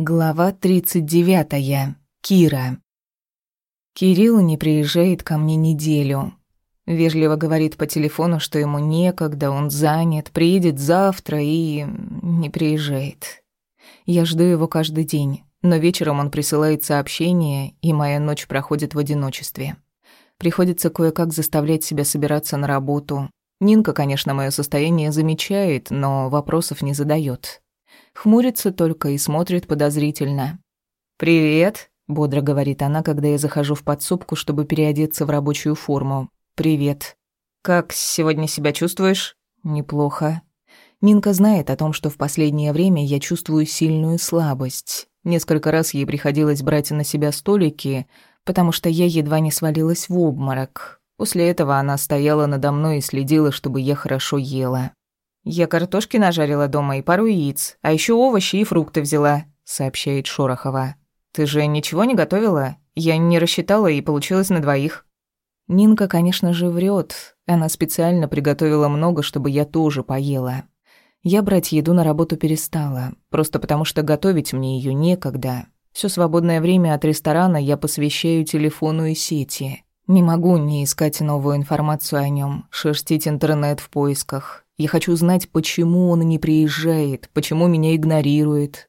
Глава 39. Кира. Кирилл не приезжает ко мне неделю. Вежливо говорит по телефону, что ему некогда, он занят, приедет завтра и не приезжает. Я жду его каждый день, но вечером он присылает сообщение, и моя ночь проходит в одиночестве. Приходится кое-как заставлять себя собираться на работу. Нинка, конечно, мое состояние замечает, но вопросов не задает. Хмурится только и смотрит подозрительно. «Привет», — бодро говорит она, когда я захожу в подсобку, чтобы переодеться в рабочую форму. «Привет». «Как сегодня себя чувствуешь?» «Неплохо». Нинка знает о том, что в последнее время я чувствую сильную слабость. Несколько раз ей приходилось брать на себя столики, потому что я едва не свалилась в обморок. После этого она стояла надо мной и следила, чтобы я хорошо ела. Я картошки нажарила дома и пару яиц, а еще овощи и фрукты взяла», — сообщает Шорохова. «Ты же ничего не готовила? Я не рассчитала, и получилось на двоих». Нинка, конечно же, врет. Она специально приготовила много, чтобы я тоже поела. Я брать еду на работу перестала, просто потому что готовить мне ее некогда. Все свободное время от ресторана я посвящаю телефону и сети. Не могу не искать новую информацию о нем, шерстить интернет в поисках. Я хочу знать, почему он не приезжает, почему меня игнорирует.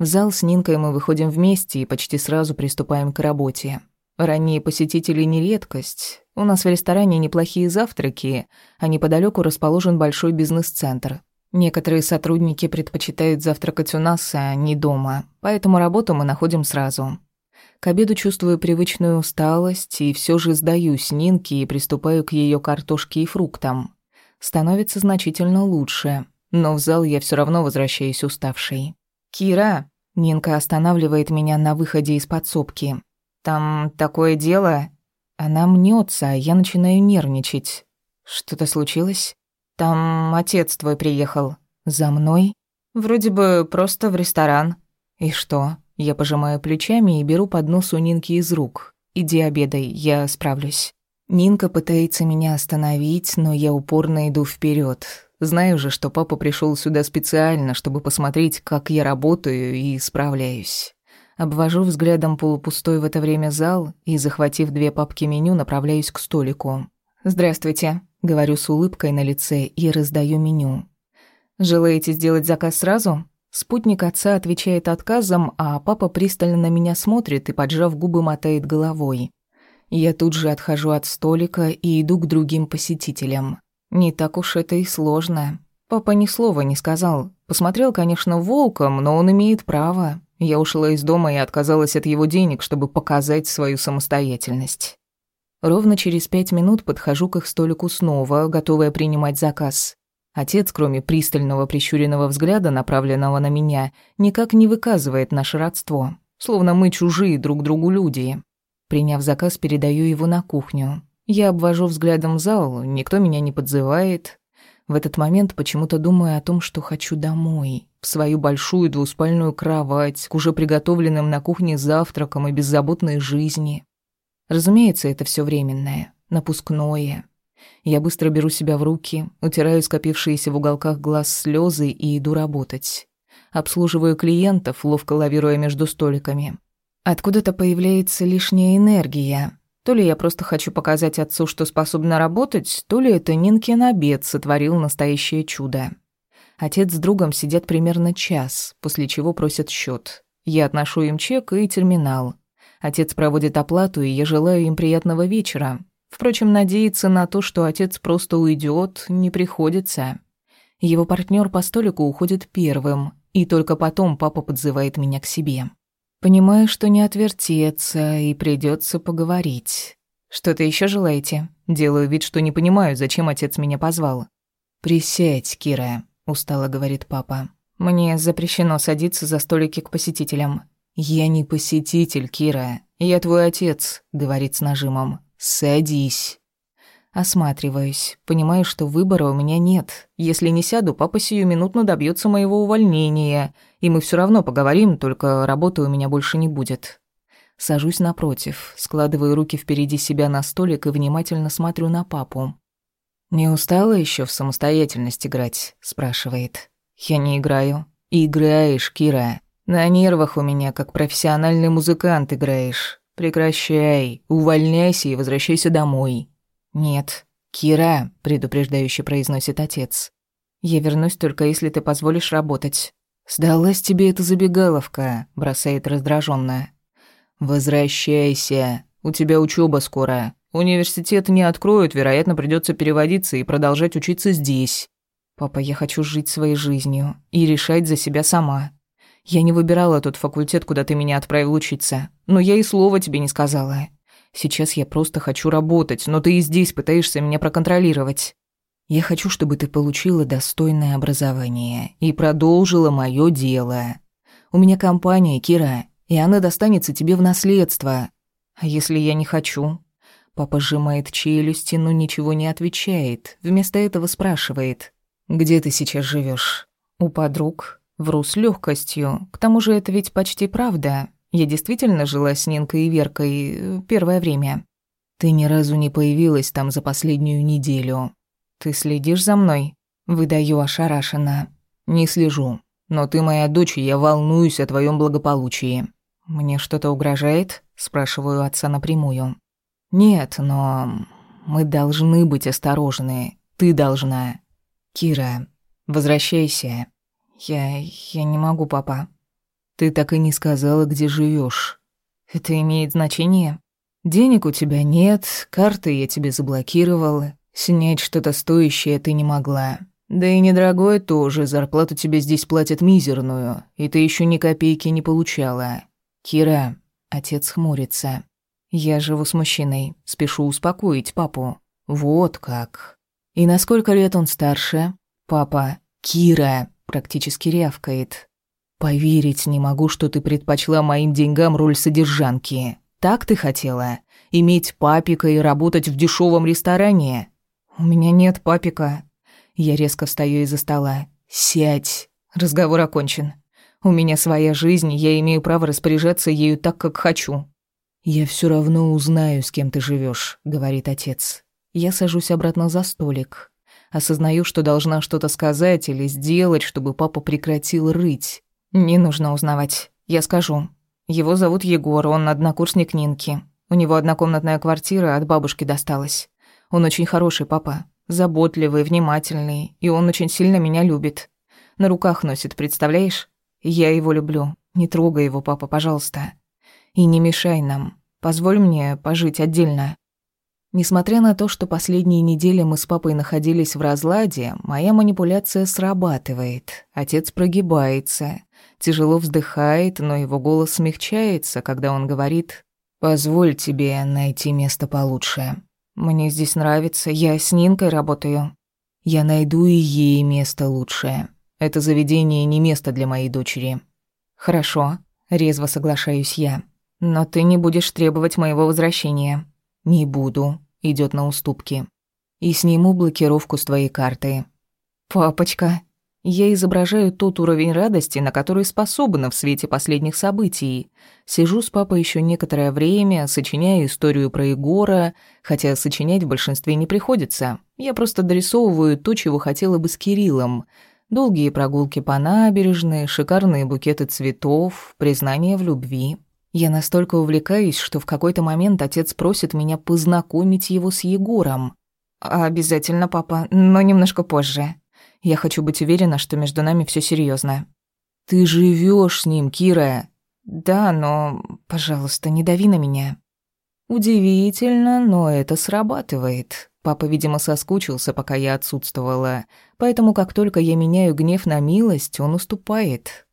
В зал с Нинкой мы выходим вместе и почти сразу приступаем к работе. Ранние посетители не редкость. У нас в ресторане неплохие завтраки, а неподалеку расположен большой бизнес-центр. Некоторые сотрудники предпочитают завтракать у нас, а не дома, поэтому работу мы находим сразу. К обеду чувствую привычную усталость и все же сдаюсь Нинке и приступаю к ее картошке и фруктам становится значительно лучше, но в зал я все равно возвращаюсь уставшей. «Кира!» — Нинка останавливает меня на выходе из подсобки. «Там такое дело...» Она мнется, а я начинаю нервничать. «Что-то случилось?» «Там отец твой приехал». «За мной?» «Вроде бы просто в ресторан». «И что?» Я пожимаю плечами и беру поднос у Нинки из рук. «Иди обедай, я справлюсь». Нинка пытается меня остановить, но я упорно иду вперед. Знаю же, что папа пришел сюда специально, чтобы посмотреть, как я работаю и справляюсь. Обвожу взглядом полупустой в это время зал и, захватив две папки меню, направляюсь к столику. «Здравствуйте», — говорю с улыбкой на лице и раздаю меню. «Желаете сделать заказ сразу?» Спутник отца отвечает отказом, а папа пристально на меня смотрит и, поджав губы, мотает головой. Я тут же отхожу от столика и иду к другим посетителям. Не так уж это и сложно. Папа ни слова не сказал. Посмотрел, конечно, волком, но он имеет право. Я ушла из дома и отказалась от его денег, чтобы показать свою самостоятельность. Ровно через пять минут подхожу к их столику снова, готовая принимать заказ. Отец, кроме пристального прищуренного взгляда, направленного на меня, никак не выказывает наше родство. Словно мы чужие друг другу люди. Приняв заказ, передаю его на кухню. Я обвожу взглядом зал, никто меня не подзывает. В этот момент почему-то думаю о том, что хочу домой. В свою большую двуспальную кровать, к уже приготовленным на кухне завтракам и беззаботной жизни. Разумеется, это все временное, напускное. Я быстро беру себя в руки, утираю скопившиеся в уголках глаз слезы и иду работать. Обслуживаю клиентов, ловко лавируя между столиками. Откуда-то появляется лишняя энергия. То ли я просто хочу показать отцу, что способна работать, то ли это Нинкин обед сотворил настоящее чудо. Отец с другом сидят примерно час, после чего просят счет. Я отношу им чек и терминал. Отец проводит оплату, и я желаю им приятного вечера. Впрочем, надеяться на то, что отец просто уйдет, не приходится. Его партнер по столику уходит первым, и только потом папа подзывает меня к себе. Понимаю, что не отвертеться и придется поговорить. Что-то еще желаете? Делаю вид, что не понимаю, зачем отец меня позвал. Присядь, Кира, устало говорит папа. Мне запрещено садиться за столики к посетителям. Я не посетитель, Кира. Я твой отец, говорит с нажимом. Садись. Осматриваюсь, понимаю, что выбора у меня нет. Если не сяду, папа сию сиюминутно добьется моего увольнения, и мы все равно поговорим, только работы у меня больше не будет. Сажусь напротив, складываю руки впереди себя на столик и внимательно смотрю на папу. «Не устала еще в самостоятельность играть?» – спрашивает. «Я не играю». «Играешь, Кира. На нервах у меня, как профессиональный музыкант, играешь. Прекращай, увольняйся и возвращайся домой. «Нет, Кира», — предупреждающе произносит отец. «Я вернусь только если ты позволишь работать». «Сдалась тебе эта забегаловка», — бросает раздраженно. «Возвращайся. У тебя учёба скоро. Университет не откроют, вероятно, придётся переводиться и продолжать учиться здесь». «Папа, я хочу жить своей жизнью и решать за себя сама. Я не выбирала тот факультет, куда ты меня отправил учиться, но я и слова тебе не сказала. Сейчас я просто хочу работать, но ты и здесь пытаешься меня проконтролировать. Я хочу, чтобы ты получила достойное образование и продолжила мое дело. У меня компания, Кира, и она достанется тебе в наследство. А если я не хочу? Папа сжимает челюсти, но ничего не отвечает. Вместо этого спрашивает. «Где ты сейчас живешь? «У подруг». Вру с легкостью. К тому же это ведь почти правда. Я действительно жила с Нинкой и Веркой э, первое время. Ты ни разу не появилась там за последнюю неделю. Ты следишь за мной? Выдаю ошарашенно. Не слежу. Но ты моя дочь, и я волнуюсь о твоем благополучии. Мне что-то угрожает? Спрашиваю отца напрямую. Нет, но мы должны быть осторожны. Ты должна. Кира, возвращайся. Я... я не могу, папа. Ты так и не сказала, где живешь. Это имеет значение. Денег у тебя нет, карты я тебе заблокировала. Снять что-то стоящее ты не могла. Да и недорогое тоже, зарплату тебе здесь платят мизерную, и ты еще ни копейки не получала. Кира, отец хмурится. Я живу с мужчиной, спешу успокоить папу. Вот как. И на сколько лет он старше? Папа, Кира, практически рявкает. «Поверить не могу, что ты предпочла моим деньгам роль содержанки. Так ты хотела? Иметь папика и работать в дешевом ресторане?» «У меня нет папика». Я резко встаю из-за стола. «Сядь!» Разговор окончен. «У меня своя жизнь, я имею право распоряжаться ею так, как хочу». «Я все равно узнаю, с кем ты живешь, говорит отец. Я сажусь обратно за столик. Осознаю, что должна что-то сказать или сделать, чтобы папа прекратил рыть. Не нужно узнавать. Я скажу. Его зовут Егор, он однокурсник Нинки. У него однокомнатная квартира от бабушки досталась. Он очень хороший папа. Заботливый, внимательный. И он очень сильно меня любит. На руках носит, представляешь? Я его люблю. Не трогай его, папа, пожалуйста. И не мешай нам. Позволь мне пожить отдельно. Несмотря на то, что последние недели мы с папой находились в разладе, моя манипуляция срабатывает. Отец прогибается тяжело вздыхает, но его голос смягчается, когда он говорит «Позволь тебе найти место получше. Мне здесь нравится, я с Нинкой работаю. Я найду и ей место лучшее. Это заведение не место для моей дочери». «Хорошо», — резво соглашаюсь я. «Но ты не будешь требовать моего возвращения». «Не буду», — идет на уступки. «И сниму блокировку с твоей карты». «Папочка», я изображаю тот уровень радости, на который способна в свете последних событий. Сижу с папой еще некоторое время, сочиняю историю про Егора, хотя сочинять в большинстве не приходится. Я просто дорисовываю то, чего хотела бы с Кириллом. Долгие прогулки по набережной, шикарные букеты цветов, признание в любви. Я настолько увлекаюсь, что в какой-то момент отец просит меня познакомить его с Егором. «Обязательно, папа, но немножко позже», я хочу быть уверена, что между нами все серьезно. Ты живешь с ним, Кира. Да, но, пожалуйста, не дави на меня. Удивительно, но это срабатывает. Папа, видимо, соскучился, пока я отсутствовала, поэтому как только я меняю гнев на милость, он уступает.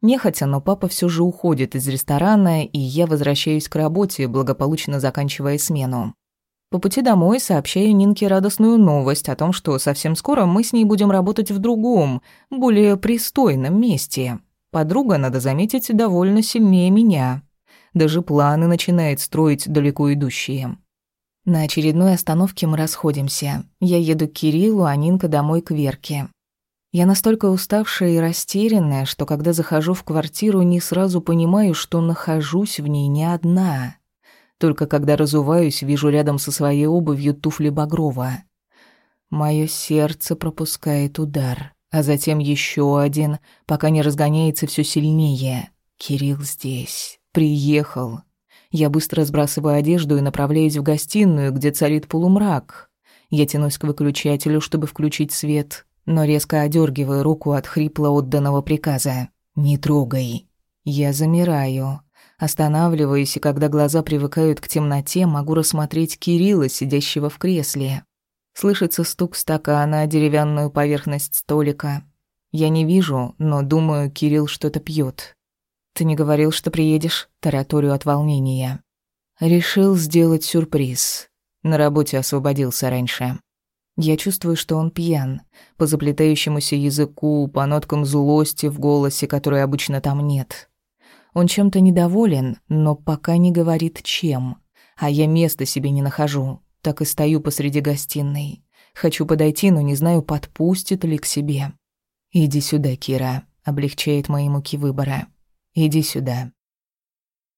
Нехотя, но папа все же уходит из ресторана, и я возвращаюсь к работе, благополучно заканчивая смену. По пути домой сообщаю Нинке радостную новость о том, что совсем скоро мы с ней будем работать в другом, более пристойном месте. Подруга, надо заметить, довольно сильнее меня. Даже планы начинает строить далеко идущие. На очередной остановке мы расходимся. Я еду к Кириллу, а Нинка домой к Верке. Я настолько уставшая и растерянная, что когда захожу в квартиру, не сразу понимаю, что нахожусь в ней не одна только когда разуваюсь, вижу рядом со своей обувью туфли Багрова. Мое сердце пропускает удар, а затем еще один, пока не разгоняется все сильнее. Кирилл здесь. Приехал. Я быстро сбрасываю одежду и направляюсь в гостиную, где царит полумрак. Я тянусь к выключателю, чтобы включить свет, но резко одергиваю руку от хрипло отданного приказа. «Не трогай». Я замираю, Останавливаюсь, и когда глаза привыкают к темноте, могу рассмотреть Кирилла, сидящего в кресле. Слышится стук стакана о деревянную поверхность столика. Я не вижу, но думаю, Кирилл что-то пьет. «Ты не говорил, что приедешь?» – тараторию от волнения. Решил сделать сюрприз. На работе освободился раньше. Я чувствую, что он пьян. По заплетающемуся языку, по ноткам злости в голосе, которой обычно там нет. Он чем-то недоволен, но пока не говорит чем. А я места себе не нахожу, так и стою посреди гостиной. Хочу подойти, но не знаю, подпустит ли к себе. «Иди сюда, Кира», — облегчает мои муки выбора. «Иди сюда».